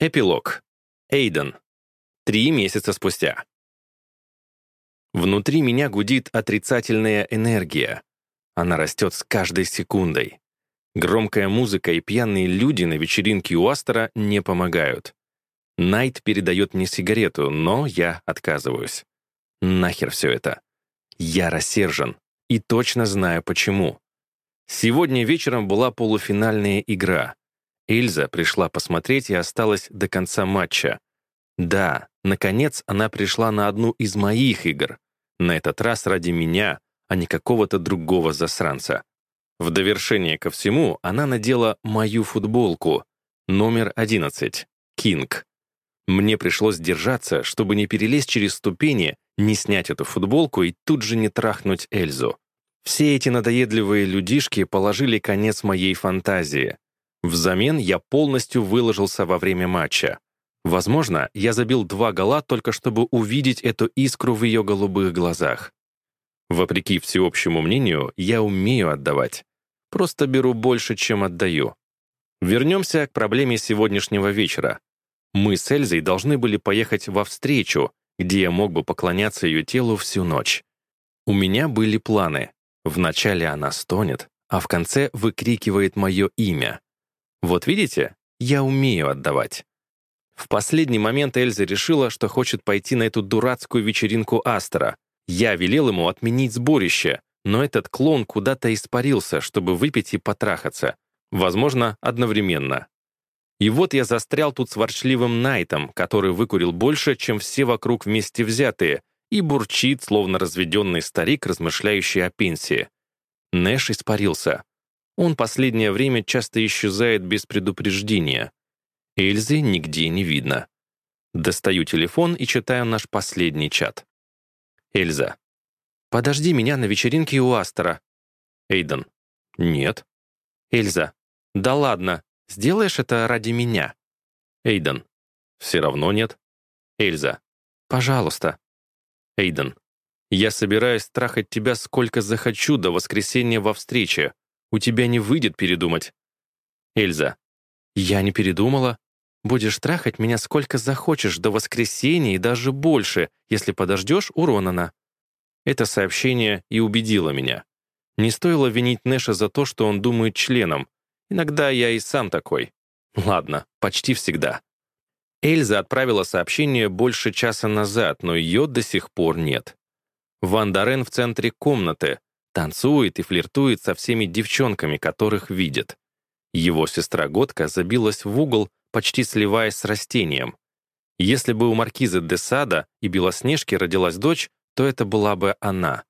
Эпилог. Эйден. Три месяца спустя. Внутри меня гудит отрицательная энергия. Она растет с каждой секундой. Громкая музыка и пьяные люди на вечеринке у Астера не помогают. Найт передает мне сигарету, но я отказываюсь. Нахер все это. Я рассержен и точно знаю почему. Сегодня вечером была полуфинальная игра — Эльза пришла посмотреть и осталась до конца матча. Да, наконец она пришла на одну из моих игр. На этот раз ради меня, а не какого-то другого засранца. В довершение ко всему она надела мою футболку, номер 11, Кинг. Мне пришлось держаться, чтобы не перелезть через ступени, не снять эту футболку и тут же не трахнуть Эльзу. Все эти надоедливые людишки положили конец моей фантазии. Взамен я полностью выложился во время матча. Возможно, я забил два гола только чтобы увидеть эту искру в ее голубых глазах. Вопреки всеобщему мнению, я умею отдавать. Просто беру больше, чем отдаю. Вернемся к проблеме сегодняшнего вечера. Мы с Эльзой должны были поехать во встречу, где я мог бы поклоняться ее телу всю ночь. У меня были планы. Вначале она стонет, а в конце выкрикивает мое имя. Вот видите, я умею отдавать. В последний момент Эльза решила, что хочет пойти на эту дурацкую вечеринку Астера. Я велел ему отменить сборище, но этот клон куда-то испарился, чтобы выпить и потрахаться. Возможно, одновременно. И вот я застрял тут с ворчливым Найтом, который выкурил больше, чем все вокруг вместе взятые, и бурчит, словно разведенный старик, размышляющий о пенсии. Нэш испарился он последнее время часто исчезает без предупреждения. Эльзы нигде не видно. Достаю телефон и читаю наш последний чат. Эльза. «Подожди меня на вечеринке у Астера». Эйден. «Нет». Эльза. «Да ладно, сделаешь это ради меня?» Эйден. «Все равно нет». Эльза. «Пожалуйста». Эйден. «Я собираюсь трахать тебя сколько захочу до воскресенья во встрече. У тебя не выйдет передумать. Эльза. Я не передумала. Будешь трахать меня сколько захочешь, до воскресенья и даже больше, если подождешь у Ронана. Это сообщение и убедило меня. Не стоило винить Нэша за то, что он думает членом. Иногда я и сам такой. Ладно, почти всегда. Эльза отправила сообщение больше часа назад, но ее до сих пор нет. Ван Дорен в центре комнаты, Танцует и флиртует со всеми девчонками, которых видит. Его сестра-годка забилась в угол, почти сливаясь с растением. Если бы у маркизы де Сада и Белоснежки родилась дочь, то это была бы она.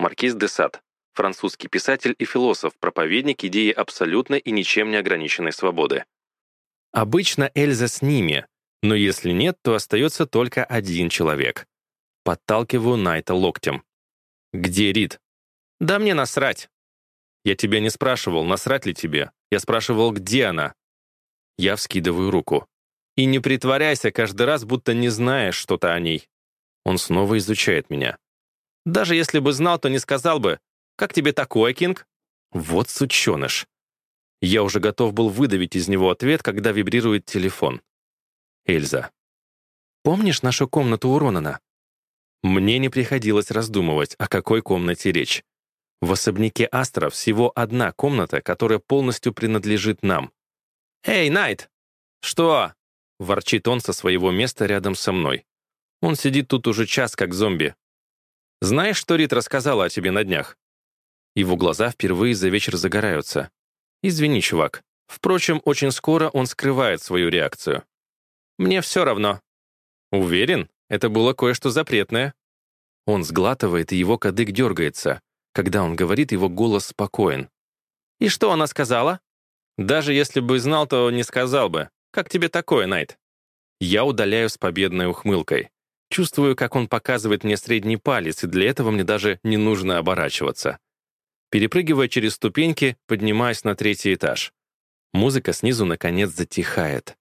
Маркиз де Сад — французский писатель и философ, проповедник идеи абсолютной и ничем не ограниченной свободы. Обычно Эльза с ними, но если нет, то остается только один человек. Подталкиваю Найта локтем. «Где Рид?» «Да мне насрать!» «Я тебя не спрашивал, насрать ли тебе. Я спрашивал, где она?» Я вскидываю руку. «И не притворяйся каждый раз, будто не знаешь что-то о ней». Он снова изучает меня. «Даже если бы знал, то не сказал бы. Как тебе такое, Кинг?» «Вот сученыш!» Я уже готов был выдавить из него ответ, когда вибрирует телефон. Эльза. «Помнишь нашу комнату у Ронана?» Мне не приходилось раздумывать, о какой комнате речь. В особняке Астра всего одна комната, которая полностью принадлежит нам. «Эй, Найт!» «Что?» — ворчит он со своего места рядом со мной. Он сидит тут уже час, как зомби. «Знаешь, что Рит рассказала о тебе на днях?» Его глаза впервые за вечер загораются. «Извини, чувак. Впрочем, очень скоро он скрывает свою реакцию. Мне все равно». «Уверен, это было кое-что запретное». Он сглатывает, и его кадык дергается. Когда он говорит, его голос спокоен. «И что она сказала?» «Даже если бы знал, то не сказал бы. Как тебе такое, Найт?» Я удаляю с победной ухмылкой. Чувствую, как он показывает мне средний палец, и для этого мне даже не нужно оборачиваться. Перепрыгивая через ступеньки, поднимаюсь на третий этаж. Музыка снизу, наконец, затихает.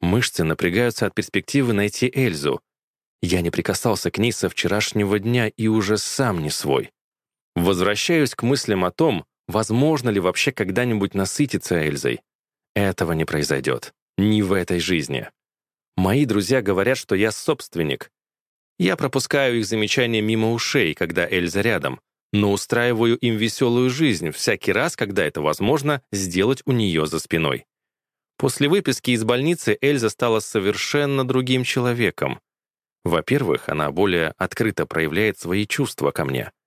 Мышцы напрягаются от перспективы найти Эльзу. Я не прикасался к ней со вчерашнего дня и уже сам не свой. Возвращаюсь к мыслям о том, возможно ли вообще когда-нибудь насытиться Эльзой. Этого не произойдет. Ни в этой жизни. Мои друзья говорят, что я собственник. Я пропускаю их замечания мимо ушей, когда Эльза рядом, но устраиваю им веселую жизнь всякий раз, когда это возможно, сделать у нее за спиной. После выписки из больницы Эльза стала совершенно другим человеком. Во-первых, она более открыто проявляет свои чувства ко мне —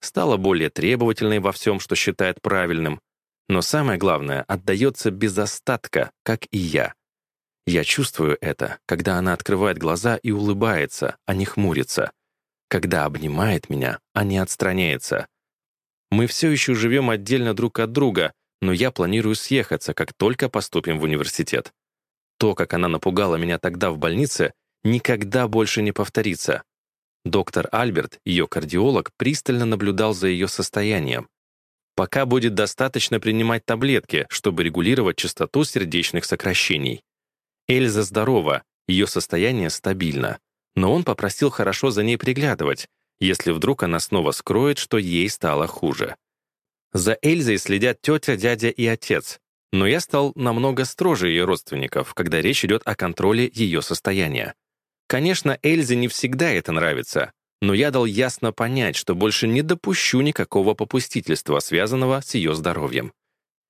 стала более требовательной во всем, что считает правильным, но самое главное, отдается без остатка, как и я. Я чувствую это, когда она открывает глаза и улыбается, а не хмурится, когда обнимает меня, а не отстраняется. Мы все еще живем отдельно друг от друга, но я планирую съехаться, как только поступим в университет. То, как она напугала меня тогда в больнице, никогда больше не повторится. Доктор Альберт, ее кардиолог, пристально наблюдал за ее состоянием. Пока будет достаточно принимать таблетки, чтобы регулировать частоту сердечных сокращений. Эльза здорова, ее состояние стабильно. Но он попросил хорошо за ней приглядывать, если вдруг она снова скроет, что ей стало хуже. За Эльзой следят тетя, дядя и отец, но я стал намного строже ее родственников, когда речь идет о контроле ее состояния. Конечно, Эльзе не всегда это нравится, но я дал ясно понять, что больше не допущу никакого попустительства, связанного с ее здоровьем.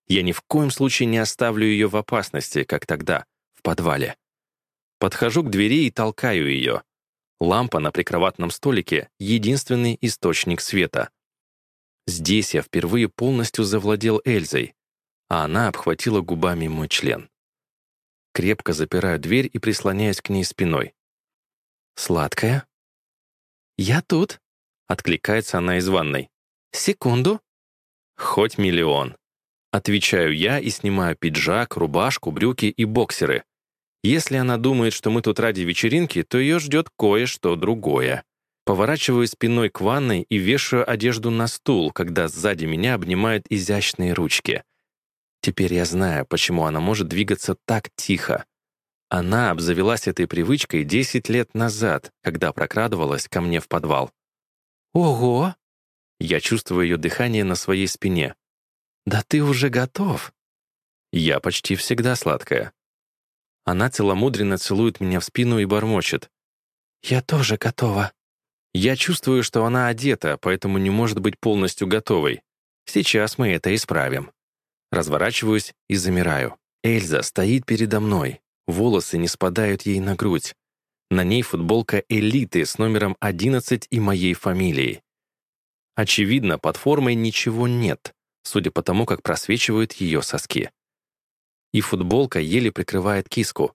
Я ни в коем случае не оставлю ее в опасности, как тогда, в подвале. Подхожу к двери и толкаю ее. Лампа на прикроватном столике — единственный источник света. Здесь я впервые полностью завладел Эльзой, а она обхватила губами мой член. Крепко запираю дверь и прислоняюсь к ней спиной. «Сладкая?» «Я тут», — откликается она из ванной. «Секунду». «Хоть миллион». Отвечаю я и снимаю пиджак, рубашку, брюки и боксеры. Если она думает, что мы тут ради вечеринки, то ее ждет кое-что другое. Поворачиваю спиной к ванной и вешаю одежду на стул, когда сзади меня обнимают изящные ручки. Теперь я знаю, почему она может двигаться так тихо. Она обзавелась этой привычкой 10 лет назад, когда прокрадывалась ко мне в подвал. «Ого!» Я чувствую ее дыхание на своей спине. «Да ты уже готов!» Я почти всегда сладкая. Она целомудренно целует меня в спину и бормочет. «Я тоже готова». Я чувствую, что она одета, поэтому не может быть полностью готовой. Сейчас мы это исправим. Разворачиваюсь и замираю. Эльза стоит передо мной, Волосы не спадают ей на грудь. На ней футболка «Элиты» с номером 11 и моей фамилией. Очевидно, под формой ничего нет, судя по тому, как просвечивают ее соски. И футболка еле прикрывает киску.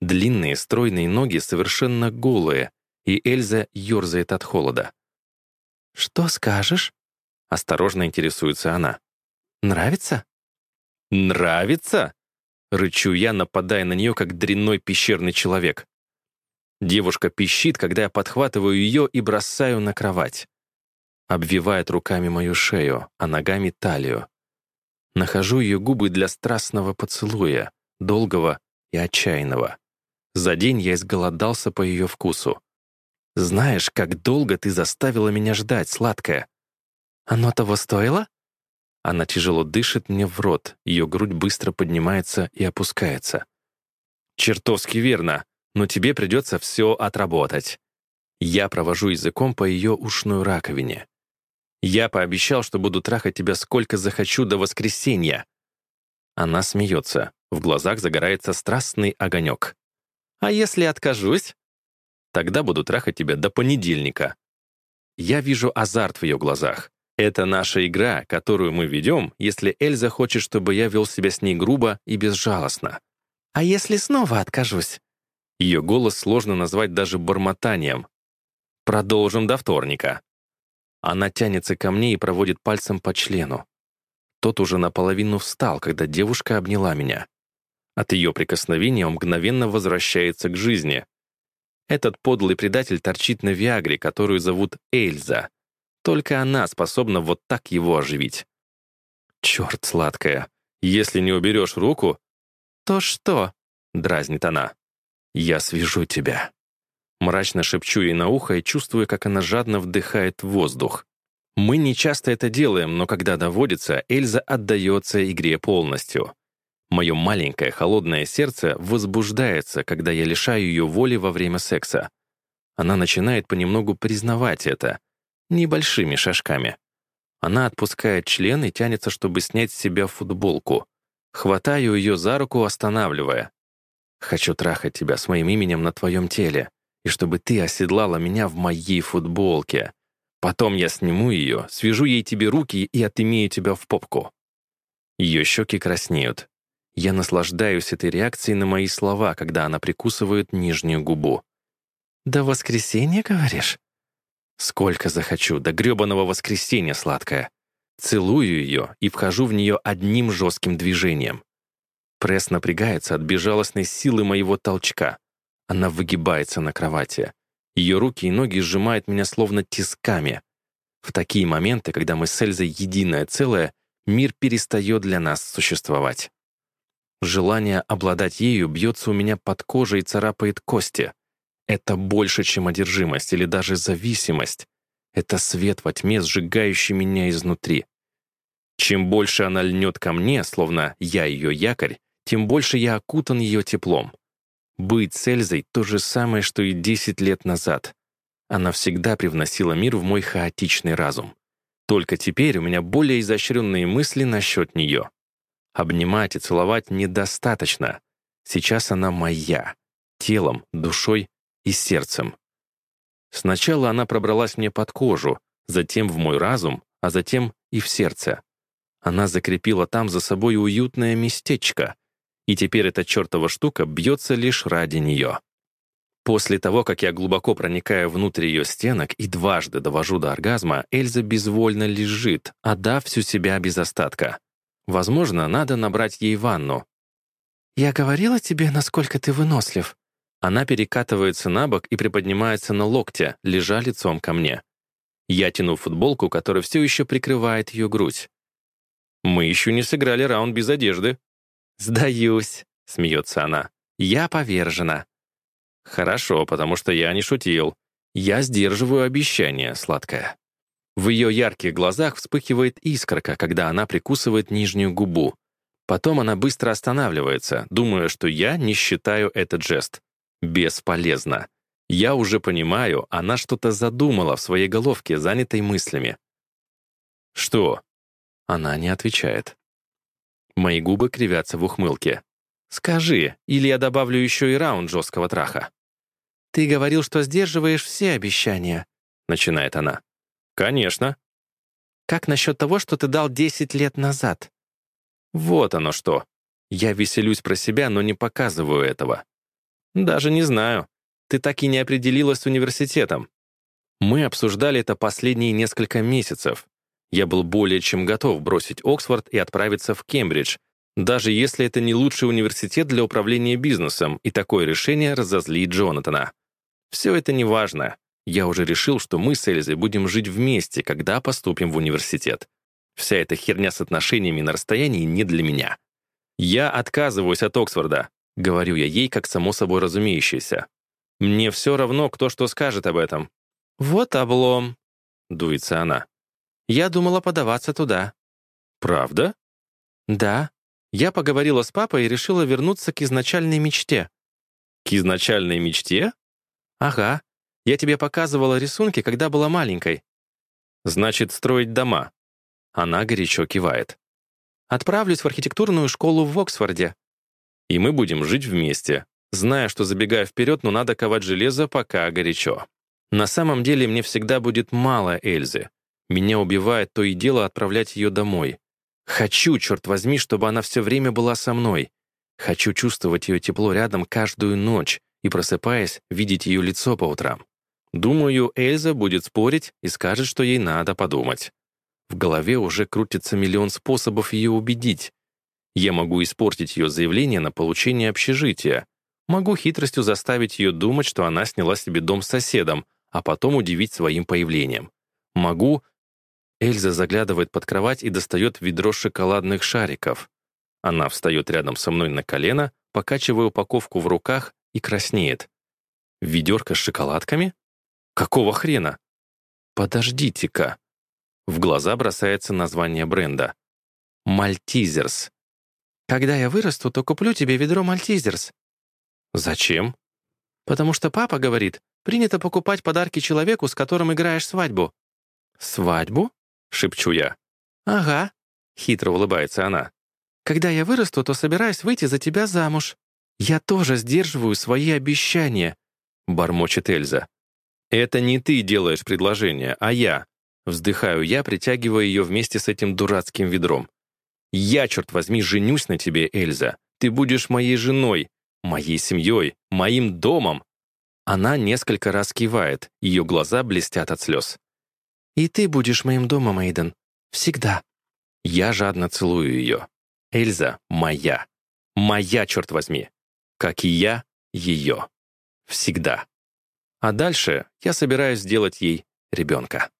Длинные стройные ноги совершенно голые, и Эльза ерзает от холода. «Что скажешь?» — осторожно интересуется она. «Нравится?» «Нравится?» Рычу я, нападая на нее, как дрянной пещерный человек. Девушка пищит, когда я подхватываю ее и бросаю на кровать. Обвивает руками мою шею, а ногами талию. Нахожу ее губы для страстного поцелуя, долгого и отчаянного. За день я изголодался по ее вкусу. «Знаешь, как долго ты заставила меня ждать, сладкая? «Оно того стоило?» Она тяжело дышит мне в рот, ее грудь быстро поднимается и опускается. «Чертовски верно, но тебе придется все отработать». Я провожу языком по ее ушной раковине. «Я пообещал, что буду трахать тебя сколько захочу до воскресенья». Она смеется, в глазах загорается страстный огонек. «А если откажусь?» «Тогда буду трахать тебя до понедельника». Я вижу азарт в ее глазах. Это наша игра, которую мы ведем, если Эльза хочет, чтобы я вел себя с ней грубо и безжалостно. А если снова откажусь? Ее голос сложно назвать даже бормотанием. Продолжим до вторника. Она тянется ко мне и проводит пальцем по члену. Тот уже наполовину встал, когда девушка обняла меня. От ее прикосновения он мгновенно возвращается к жизни. Этот подлый предатель торчит на Виагре, которую зовут Эльза — только она способна вот так его оживить. «Черт, сладкая, если не уберешь руку...» «То что?» — дразнит она. «Я свяжу тебя». Мрачно шепчу ей на ухо и чувствую, как она жадно вдыхает воздух. Мы не часто это делаем, но когда доводится, Эльза отдается игре полностью. Мое маленькое холодное сердце возбуждается, когда я лишаю ее воли во время секса. Она начинает понемногу признавать это небольшими шажками. Она отпускает член и тянется, чтобы снять с себя футболку. Хватаю ее за руку, останавливая. «Хочу трахать тебя с моим именем на твоем теле, и чтобы ты оседлала меня в моей футболке. Потом я сниму ее, свяжу ей тебе руки и отымею тебя в попку». Ее щеки краснеют. Я наслаждаюсь этой реакцией на мои слова, когда она прикусывает нижнюю губу. «До воскресенья, говоришь?» Сколько захочу, до грёбаного воскресенья сладкое. Целую ее и вхожу в нее одним жестким движением. Пресс напрягается от безжалостной силы моего толчка. Она выгибается на кровати. Ее руки и ноги сжимают меня словно тисками. В такие моменты, когда мы с Эльзой единое целое, мир перестает для нас существовать. Желание обладать ею бьется у меня под кожей и царапает кости. Это больше, чем одержимость или даже зависимость. Это свет во тьме, сжигающий меня изнутри. Чем больше она льнет ко мне, словно я ее якорь, тем больше я окутан ее теплом. Быть с Эльзой — то же самое, что и 10 лет назад. Она всегда привносила мир в мой хаотичный разум. Только теперь у меня более изощренные мысли насчет нее. Обнимать и целовать недостаточно. Сейчас она моя. Телом, душой и сердцем. Сначала она пробралась мне под кожу, затем в мой разум, а затем и в сердце. Она закрепила там за собой уютное местечко, и теперь эта чертова штука бьется лишь ради нее. После того, как я глубоко проникаю внутрь ее стенок и дважды довожу до оргазма, Эльза безвольно лежит, отдав всю себя без остатка. Возможно, надо набрать ей ванну. «Я говорила тебе, насколько ты вынослив?» Она перекатывается на бок и приподнимается на локте, лежа лицом ко мне. Я тяну футболку, которая все еще прикрывает ее грудь. «Мы еще не сыграли раунд без одежды». «Сдаюсь», — смеется она. «Я повержена». «Хорошо, потому что я не шутил. Я сдерживаю обещание, сладкое». В ее ярких глазах вспыхивает искорка, когда она прикусывает нижнюю губу. Потом она быстро останавливается, думая, что я не считаю этот жест. Бесполезно. Я уже понимаю, она что-то задумала в своей головке, занятой мыслями. «Что?» Она не отвечает. Мои губы кривятся в ухмылке. «Скажи, или я добавлю еще и раунд жесткого траха». «Ты говорил, что сдерживаешь все обещания», — начинает она. «Конечно». «Как насчет того, что ты дал 10 лет назад?» «Вот оно что. Я веселюсь про себя, но не показываю этого. Даже не знаю. Ты так и не определилась с университетом. Мы обсуждали это последние несколько месяцев. Я был более чем готов бросить Оксфорд и отправиться в Кембридж, даже если это не лучший университет для управления бизнесом, и такое решение разозлит Джонатана. Все это неважно. Я уже решил, что мы с Эльзой будем жить вместе, когда поступим в университет. Вся эта херня с отношениями на расстоянии не для меня. Я отказываюсь от Оксфорда. — говорю я ей, как само собой разумеющееся. «Мне все равно, кто что скажет об этом». «Вот облом», — дуется она. «Я думала подаваться туда». «Правда?» «Да. Я поговорила с папой и решила вернуться к изначальной мечте». «К изначальной мечте?» «Ага. Я тебе показывала рисунки, когда была маленькой». «Значит, строить дома». Она горячо кивает. «Отправлюсь в архитектурную школу в Оксфорде. И мы будем жить вместе, зная, что забегая вперед, но надо ковать железо, пока горячо. На самом деле мне всегда будет мало Эльзы. Меня убивает то и дело отправлять ее домой. Хочу, черт возьми, чтобы она все время была со мной. Хочу чувствовать ее тепло рядом каждую ночь и, просыпаясь, видеть ее лицо по утрам. Думаю, Эльза будет спорить и скажет, что ей надо подумать. В голове уже крутится миллион способов ее убедить, я могу испортить ее заявление на получение общежития, могу хитростью заставить ее думать, что она сняла себе дом с соседом, а потом удивить своим появлением. Могу... Эльза заглядывает под кровать и достает ведро шоколадных шариков. Она встает рядом со мной на колено, покачивая упаковку в руках и краснеет. Ведерко с шоколадками? Какого хрена? Подождите-ка. В глаза бросается название бренда. «Мальтизерс». Когда я вырасту, то куплю тебе ведро мальтизерс». «Зачем?» «Потому что папа говорит, принято покупать подарки человеку, с которым играешь свадьбу». «Свадьбу?» — шепчу я. «Ага», — хитро улыбается она. «Когда я вырасту, то собираюсь выйти за тебя замуж. Я тоже сдерживаю свои обещания», — бормочет Эльза. «Это не ты делаешь предложение, а я», — вздыхаю я, притягивая ее вместе с этим дурацким ведром. Я, черт возьми, женюсь на тебе, Эльза. Ты будешь моей женой, моей семьей, моим домом. Она несколько раз кивает, ее глаза блестят от слез. «И ты будешь моим домом, Эйден. Всегда». Я жадно целую ее. Эльза моя. Моя, черт возьми. Как и я, ее. Всегда. А дальше я собираюсь сделать ей ребенка.